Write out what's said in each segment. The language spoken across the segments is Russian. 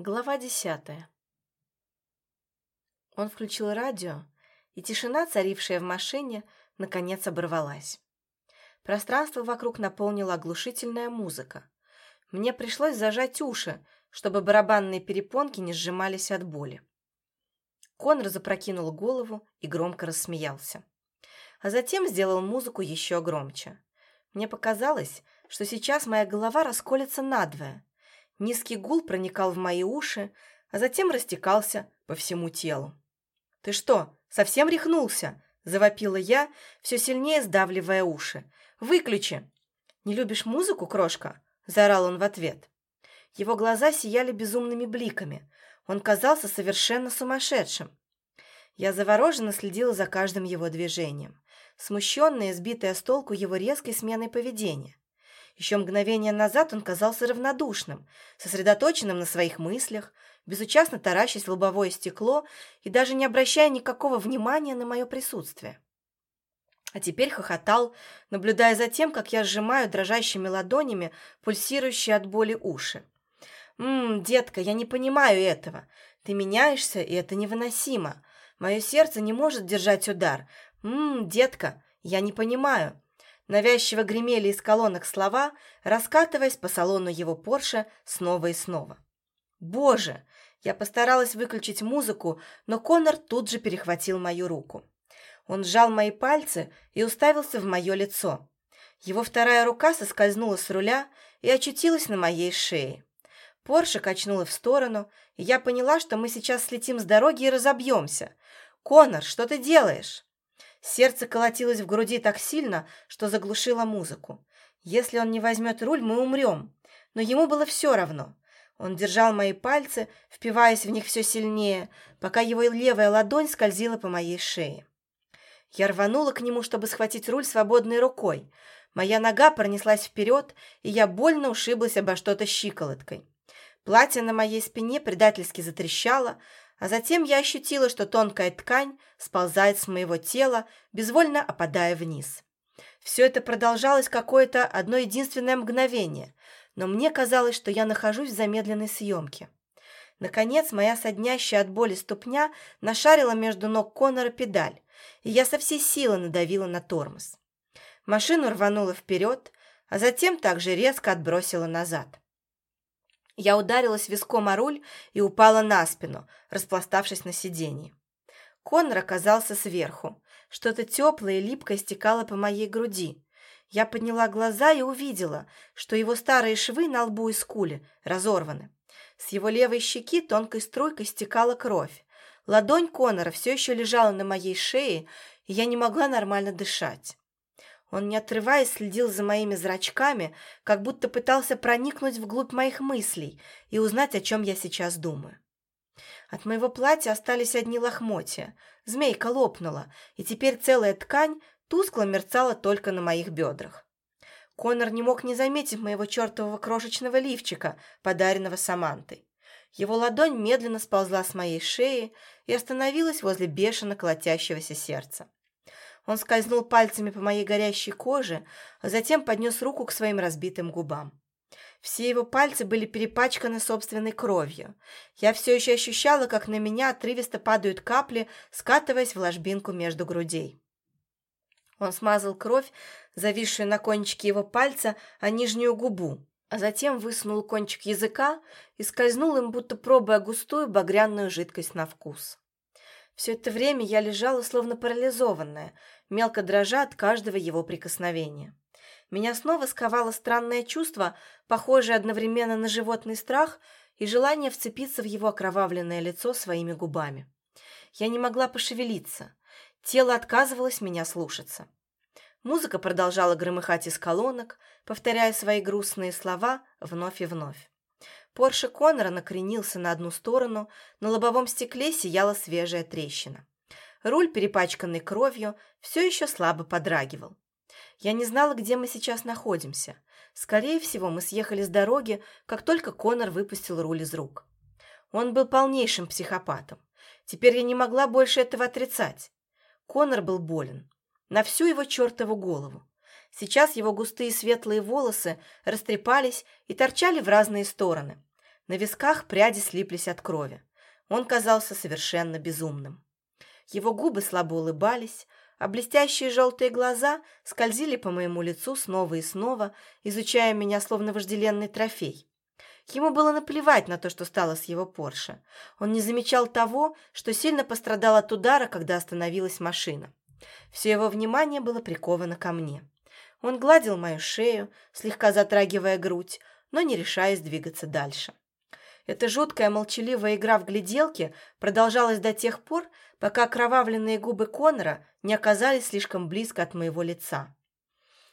Глава десятая. Он включил радио, и тишина, царившая в машине, наконец оборвалась. Пространство вокруг наполнила оглушительная музыка. Мне пришлось зажать уши, чтобы барабанные перепонки не сжимались от боли. Конор запрокинул голову и громко рассмеялся. А затем сделал музыку еще громче. Мне показалось, что сейчас моя голова расколется надвое. Низкий гул проникал в мои уши, а затем растекался по всему телу. «Ты что, совсем рехнулся?» – завопила я, все сильнее сдавливая уши. «Выключи!» «Не любишь музыку, крошка?» – заорал он в ответ. Его глаза сияли безумными бликами. Он казался совершенно сумасшедшим. Я завороженно следила за каждым его движением, смущенная и сбитая с толку его резкой сменой поведения. Еще мгновение назад он казался равнодушным, сосредоточенным на своих мыслях, безучастно таращась в лобовое стекло и даже не обращая никакого внимания на мое присутствие. А теперь хохотал, наблюдая за тем, как я сжимаю дрожащими ладонями пульсирующие от боли уши. «Ммм, детка, я не понимаю этого. Ты меняешься, и это невыносимо. Мое сердце не может держать удар. Ммм, детка, я не понимаю. Навязчиво гремели из колонок слова, раскатываясь по салону его Порше снова и снова. «Боже!» Я постаралась выключить музыку, но Конор тут же перехватил мою руку. Он сжал мои пальцы и уставился в мое лицо. Его вторая рука соскользнула с руля и очутилась на моей шее. Порше качнула в сторону, и я поняла, что мы сейчас слетим с дороги и разобьемся. «Конор, что ты делаешь?» Сердце колотилось в груди так сильно, что заглушило музыку. Если он не возьмет руль, мы умрем. Но ему было все равно. Он держал мои пальцы, впиваясь в них все сильнее, пока его левая ладонь скользила по моей шее. Я рванула к нему, чтобы схватить руль свободной рукой. Моя нога пронеслась вперед, и я больно ушиблась обо что-то щиколоткой. Платье на моей спине предательски затрещало, а затем я ощутила, что тонкая ткань сползает с моего тела, безвольно опадая вниз. Все это продолжалось какое-то одно единственное мгновение, но мне казалось, что я нахожусь в замедленной съемке. Наконец, моя соднящая от боли ступня нашарила между ног Конора педаль, и я со всей силы надавила на тормоз. Машину рванула вперед, а затем также резко отбросила назад. Я ударилась виском о руль и упала на спину, распластавшись на сиденье. Конор оказался сверху. Что-то теплое и липкое стекало по моей груди. Я подняла глаза и увидела, что его старые швы на лбу и скуле разорваны. С его левой щеки тонкой струйкой стекала кровь. Ладонь Конора все еще лежала на моей шее, и я не могла нормально дышать. Он, не отрываясь, следил за моими зрачками, как будто пытался проникнуть вглубь моих мыслей и узнать, о чем я сейчас думаю. От моего платья остались одни лохмотья. Змейка лопнула, и теперь целая ткань тускло мерцала только на моих бедрах. Конор не мог не заметить моего чертового крошечного лифчика, подаренного Самантой. Его ладонь медленно сползла с моей шеи и остановилась возле бешено колотящегося сердца. Он скользнул пальцами по моей горящей коже, а затем поднес руку к своим разбитым губам. Все его пальцы были перепачканы собственной кровью. Я все еще ощущала, как на меня отрывисто падают капли, скатываясь в ложбинку между грудей. Он смазал кровь, зависшую на кончике его пальца, о нижнюю губу, а затем высунул кончик языка и скользнул им, будто пробуя густую багряную жидкость на вкус. Все это время я лежала, словно парализованная, мелко дрожа от каждого его прикосновения. Меня снова сковало странное чувство, похожее одновременно на животный страх и желание вцепиться в его окровавленное лицо своими губами. Я не могла пошевелиться. Тело отказывалось меня слушаться. Музыка продолжала громыхать из колонок, повторяя свои грустные слова вновь и вновь. Порше Коннора накренился на одну сторону, на лобовом стекле сияла свежая трещина. Руль, перепачканный кровью, все еще слабо подрагивал. Я не знала, где мы сейчас находимся. Скорее всего, мы съехали с дороги, как только Коннор выпустил руль из рук. Он был полнейшим психопатом. Теперь я не могла больше этого отрицать. Коннор был болен. На всю его чертову голову. Сейчас его густые светлые волосы растрепались и торчали в разные стороны. На висках пряди слиплись от крови. Он казался совершенно безумным. Его губы слабо улыбались, а блестящие желтые глаза скользили по моему лицу снова и снова, изучая меня словно вожделенный трофей. Ему было наплевать на то, что стало с его Порше. Он не замечал того, что сильно пострадал от удара, когда остановилась машина. Все его внимание было приковано ко мне. Он гладил мою шею, слегка затрагивая грудь, но не решаясь двигаться дальше. Эта жуткая молчаливая игра в гляделки продолжалась до тех пор, пока окровавленные губы Конора не оказались слишком близко от моего лица.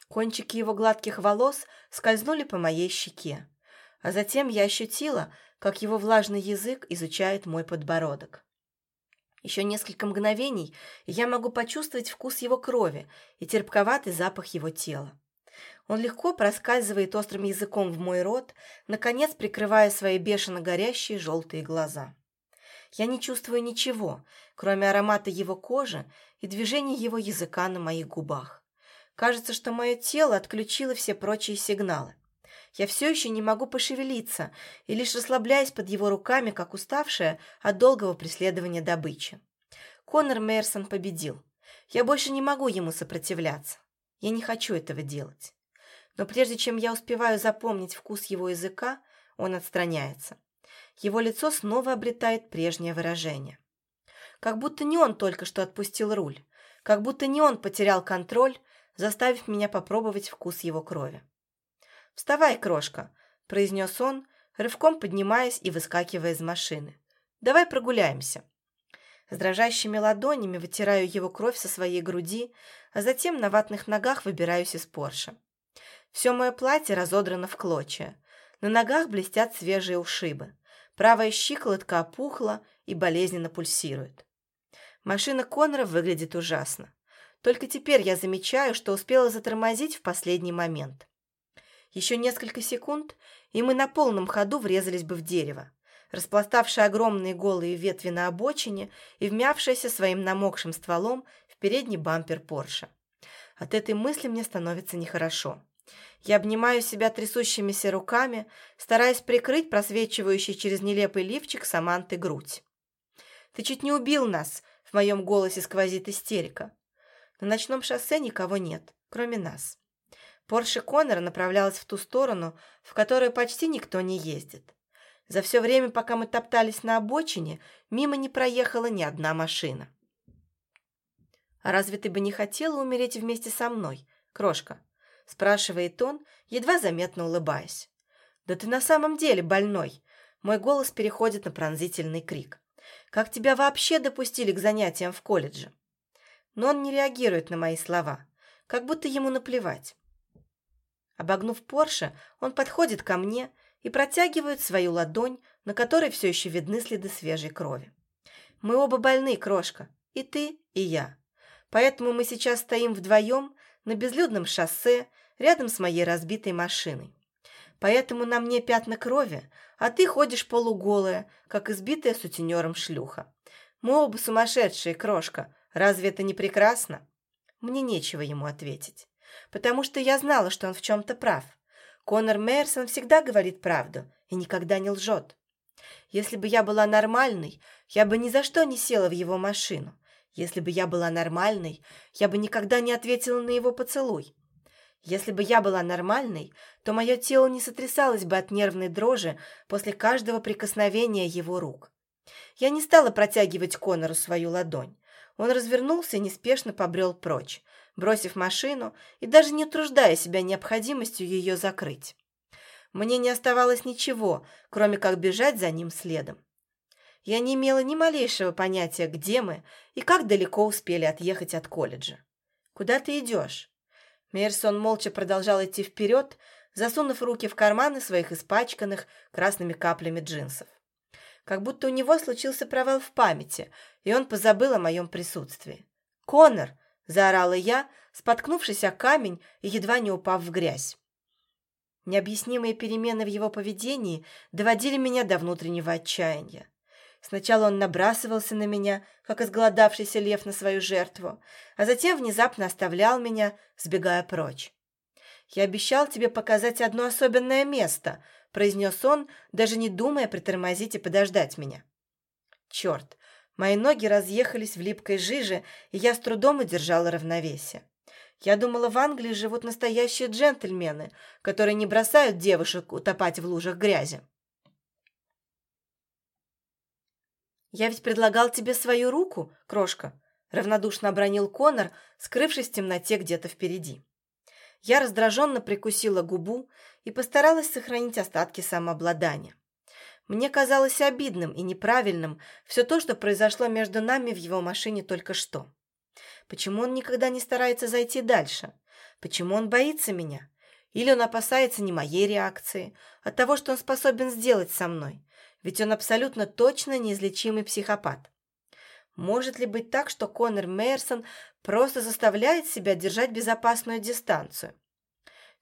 Кончики его гладких волос скользнули по моей щеке, а затем я ощутила, как его влажный язык изучает мой подбородок. Еще несколько мгновений, я могу почувствовать вкус его крови и терпковатый запах его тела. Он легко проскальзывает острым языком в мой рот, наконец прикрывая свои бешено горящие желтые глаза. Я не чувствую ничего, кроме аромата его кожи и движения его языка на моих губах. Кажется, что мое тело отключило все прочие сигналы. Я все еще не могу пошевелиться и лишь расслабляюсь под его руками, как уставшая от долгого преследования добычи. Конор Мейерсон победил. Я больше не могу ему сопротивляться. Я не хочу этого делать. Но прежде чем я успеваю запомнить вкус его языка, он отстраняется. Его лицо снова обретает прежнее выражение. Как будто не он только что отпустил руль, как будто не он потерял контроль, заставив меня попробовать вкус его крови. «Вставай, крошка», – произнес он, рывком поднимаясь и выскакивая из машины. «Давай прогуляемся». С дрожащими ладонями вытираю его кровь со своей груди, а затем на ватных ногах выбираюсь из Порше. Все мое платье разодрано в клочья. На ногах блестят свежие ушибы. Правая щиколотка опухла и болезненно пульсирует. Машина Конора выглядит ужасно. Только теперь я замечаю, что успела затормозить в последний момент. Еще несколько секунд, и мы на полном ходу врезались бы в дерево, распластавшее огромные голые ветви на обочине и вмявшееся своим намокшим стволом в передний бампер Порше. От этой мысли мне становится нехорошо. Я обнимаю себя трясущимися руками, стараясь прикрыть просвечивающий через нелепый лифчик Саманты грудь. «Ты чуть не убил нас!» — в моем голосе сквозит истерика. На ночном шоссе никого нет, кроме нас. Порше Коннора направлялась в ту сторону, в которую почти никто не ездит. За все время, пока мы топтались на обочине, мимо не проехала ни одна машина. «А разве ты бы не хотела умереть вместе со мной, крошка?» – спрашивает он, едва заметно улыбаясь. «Да ты на самом деле больной!» Мой голос переходит на пронзительный крик. «Как тебя вообще допустили к занятиям в колледже?» Но он не реагирует на мои слова, как будто ему наплевать. Обогнув Порше, он подходит ко мне и протягивает свою ладонь, на которой все еще видны следы свежей крови. Мы оба больны, крошка, и ты, и я. Поэтому мы сейчас стоим вдвоем на безлюдном шоссе рядом с моей разбитой машиной. Поэтому на мне пятна крови, а ты ходишь полуголая, как избитая сутенером шлюха. Мы оба сумасшедшие, крошка. Разве это не прекрасно? Мне нечего ему ответить потому что я знала, что он в чем-то прав. Конор Мейерсон всегда говорит правду и никогда не лжет. Если бы я была нормальной, я бы ни за что не села в его машину. Если бы я была нормальной, я бы никогда не ответила на его поцелуй. Если бы я была нормальной, то мое тело не сотрясалось бы от нервной дрожи после каждого прикосновения его рук. Я не стала протягивать Конору свою ладонь. Он развернулся и неспешно побрел прочь, бросив машину и даже не утруждая себя необходимостью ее закрыть. Мне не оставалось ничего, кроме как бежать за ним следом. Я не имела ни малейшего понятия, где мы и как далеко успели отъехать от колледжа. «Куда ты идешь?» Мейерсон молча продолжал идти вперед, засунув руки в карманы своих испачканных красными каплями джинсов. Как будто у него случился провал в памяти, и он позабыл о моем присутствии. «Конор!» – заорала я, споткнувшись о камень и едва не упав в грязь. Необъяснимые перемены в его поведении доводили меня до внутреннего отчаяния. Сначала он набрасывался на меня, как изголодавшийся лев на свою жертву, а затем внезапно оставлял меня, сбегая прочь. Я обещал тебе показать одно особенное место», – произнес он, даже не думая притормозить и подождать меня. Черт, мои ноги разъехались в липкой жиже, и я с трудом удержала равновесие. Я думала, в Англии живут настоящие джентльмены, которые не бросают девушек утопать в лужах грязи. «Я ведь предлагал тебе свою руку, крошка», — равнодушно обронил Конор, скрывшись в темноте где-то впереди. Я раздраженно прикусила губу и постаралась сохранить остатки самообладания. Мне казалось обидным и неправильным все то, что произошло между нами в его машине только что. Почему он никогда не старается зайти дальше? Почему он боится меня? Или он опасается не моей реакции, а того, что он способен сделать со мной? Ведь он абсолютно точно неизлечимый психопат. Может ли быть так, что Конор Мейерсон просто заставляет себя держать безопасную дистанцию?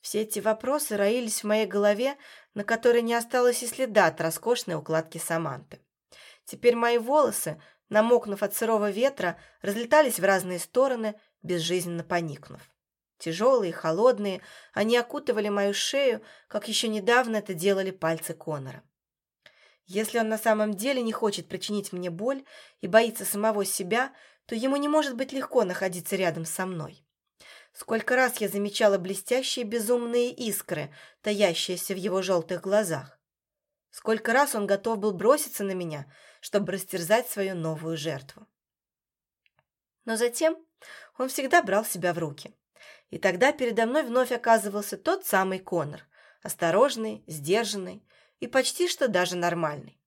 Все эти вопросы роились в моей голове, на которой не осталось и следа от роскошной укладки Саманты. Теперь мои волосы, намокнув от сырого ветра, разлетались в разные стороны, безжизненно поникнув. Тяжелые, холодные, они окутывали мою шею, как еще недавно это делали пальцы Конора. Если он на самом деле не хочет причинить мне боль и боится самого себя, то ему не может быть легко находиться рядом со мной. Сколько раз я замечала блестящие безумные искры, таящиеся в его желтых глазах. Сколько раз он готов был броситься на меня, чтобы растерзать свою новую жертву. Но затем он всегда брал себя в руки. И тогда передо мной вновь оказывался тот самый Конор, осторожный, сдержанный, и почти что даже нормальный.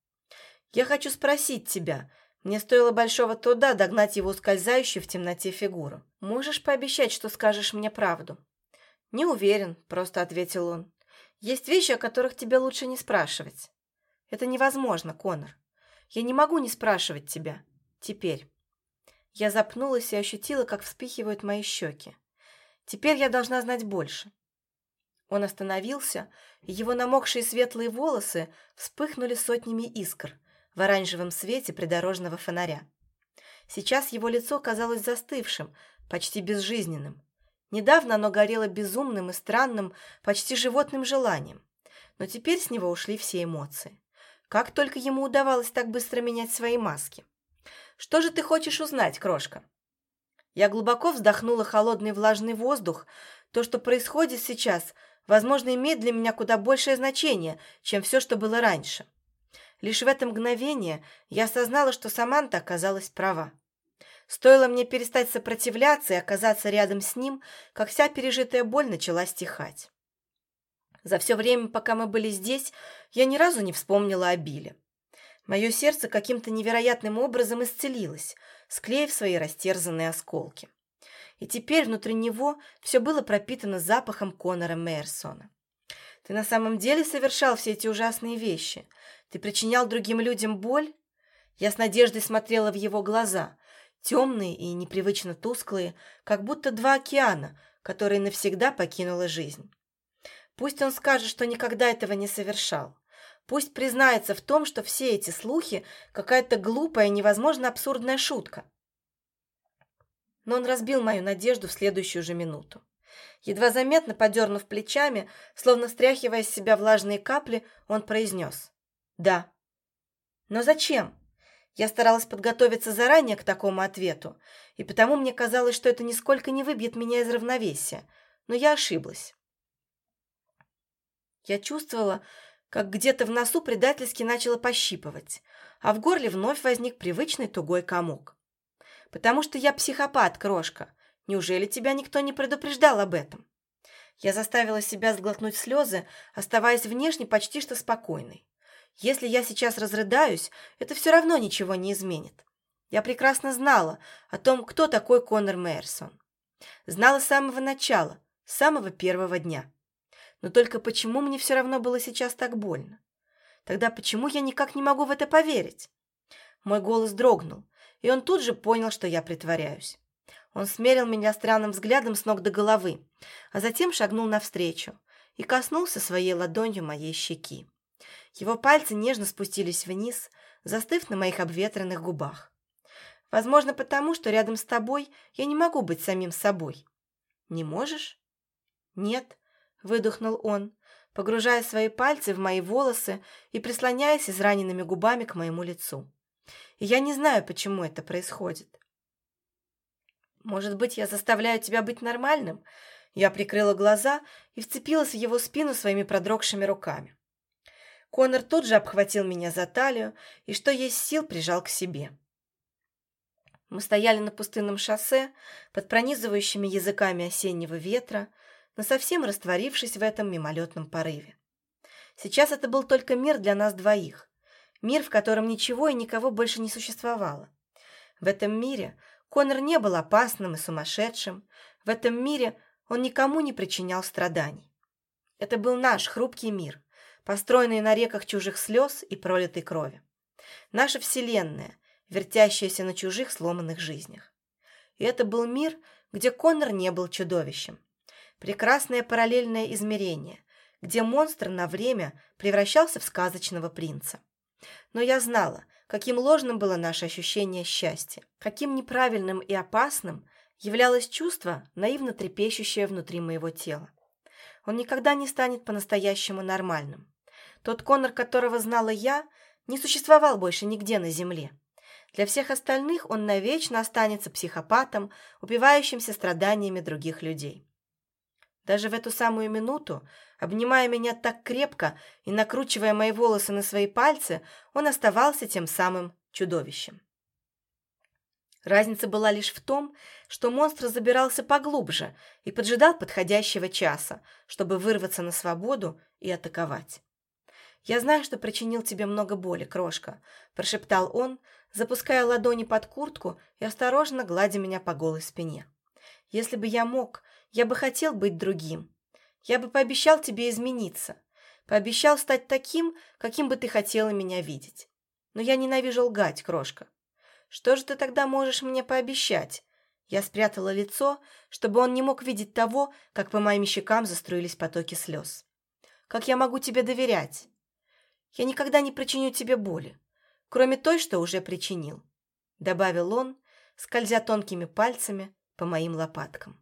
Я хочу спросить тебя. Мне стоило большого труда догнать его ускользающую в темноте фигуру. Можешь пообещать, что скажешь мне правду? Не уверен, просто ответил он. Есть вещи, о которых тебе лучше не спрашивать. Это невозможно, Конор. Я не могу не спрашивать тебя. Теперь. Я запнулась и ощутила, как вспыхивают мои щеки. Теперь я должна знать больше. Он остановился, и его намокшие светлые волосы вспыхнули сотнями искр в оранжевом свете придорожного фонаря. Сейчас его лицо казалось застывшим, почти безжизненным. Недавно оно горело безумным и странным, почти животным желанием. Но теперь с него ушли все эмоции. Как только ему удавалось так быстро менять свои маски. «Что же ты хочешь узнать, крошка?» Я глубоко вздохнула холодный влажный воздух. То, что происходит сейчас, возможно, имеет для меня куда большее значение, чем все, что было раньше. Лишь в это мгновение я осознала, что Саманта оказалась права. Стоило мне перестать сопротивляться и оказаться рядом с ним, как вся пережитая боль начала стихать. За все время, пока мы были здесь, я ни разу не вспомнила о Биле. Мое сердце каким-то невероятным образом исцелилось, склеив свои растерзанные осколки и теперь внутри него все было пропитано запахом Конора Мейерсона. «Ты на самом деле совершал все эти ужасные вещи? Ты причинял другим людям боль?» Я с надеждой смотрела в его глаза, темные и непривычно тусклые, как будто два океана, которые навсегда покинула жизнь. Пусть он скажет, что никогда этого не совершал. Пусть признается в том, что все эти слухи – какая-то глупая, невозможно абсурдная шутка но он разбил мою надежду в следующую же минуту. Едва заметно подернув плечами, словно стряхивая с себя влажные капли, он произнес «Да». «Но зачем?» Я старалась подготовиться заранее к такому ответу, и потому мне казалось, что это нисколько не выбьет меня из равновесия, но я ошиблась. Я чувствовала, как где-то в носу предательски начало пощипывать, а в горле вновь возник привычный тугой комок. Потому что я психопат, крошка. Неужели тебя никто не предупреждал об этом? Я заставила себя сглотнуть слезы, оставаясь внешне почти что спокойной. Если я сейчас разрыдаюсь, это все равно ничего не изменит. Я прекрасно знала о том, кто такой Конор Мейерсон. Знала с самого начала, с самого первого дня. Но только почему мне все равно было сейчас так больно? Тогда почему я никак не могу в это поверить? Мой голос дрогнул, и он тут же понял, что я притворяюсь. Он смерил меня странным взглядом с ног до головы, а затем шагнул навстречу и коснулся своей ладонью моей щеки. Его пальцы нежно спустились вниз, застыв на моих обветренных губах. Возможно, потому, что рядом с тобой я не могу быть самим собой. Не можешь? Нет, — выдохнул он, погружая свои пальцы в мои волосы и прислоняясь израненными губами к моему лицу. Я не знаю, почему это происходит. «Может быть, я заставляю тебя быть нормальным?» Я прикрыла глаза и вцепилась в его спину своими продрогшими руками. Конор тут же обхватил меня за талию и, что есть сил, прижал к себе. Мы стояли на пустынном шоссе под пронизывающими языками осеннего ветра, но совсем растворившись в этом мимолетном порыве. Сейчас это был только мир для нас двоих, мир, в котором ничего и никого больше не существовало. В этом мире Конор не был опасным и сумасшедшим, в этом мире он никому не причинял страданий. Это был наш хрупкий мир, построенный на реках чужих слез и пролитой крови. Наша вселенная, вертящаяся на чужих сломанных жизнях. И это был мир, где Конор не был чудовищем. Прекрасное параллельное измерение, где монстр на время превращался в сказочного принца. Но я знала, каким ложным было наше ощущение счастья, каким неправильным и опасным являлось чувство, наивно трепещущее внутри моего тела. Он никогда не станет по-настоящему нормальным. Тот Конор, которого знала я, не существовал больше нигде на земле. Для всех остальных он навечно останется психопатом, убивающимся страданиями других людей. Даже в эту самую минуту, обнимая меня так крепко и накручивая мои волосы на свои пальцы, он оставался тем самым чудовищем. Разница была лишь в том, что монстр забирался поглубже и поджидал подходящего часа, чтобы вырваться на свободу и атаковать. «Я знаю, что причинил тебе много боли, крошка», – прошептал он, запуская ладони под куртку и осторожно гладя меня по голой спине. «Если бы я мог, я бы хотел быть другим. Я бы пообещал тебе измениться. Пообещал стать таким, каким бы ты хотела меня видеть. Но я ненавижу лгать, крошка. Что же ты тогда можешь мне пообещать?» Я спрятала лицо, чтобы он не мог видеть того, как по моим щекам заструились потоки слез. «Как я могу тебе доверять?» «Я никогда не причиню тебе боли, кроме той, что уже причинил», добавил он, скользя тонкими пальцами по моим лопаткам.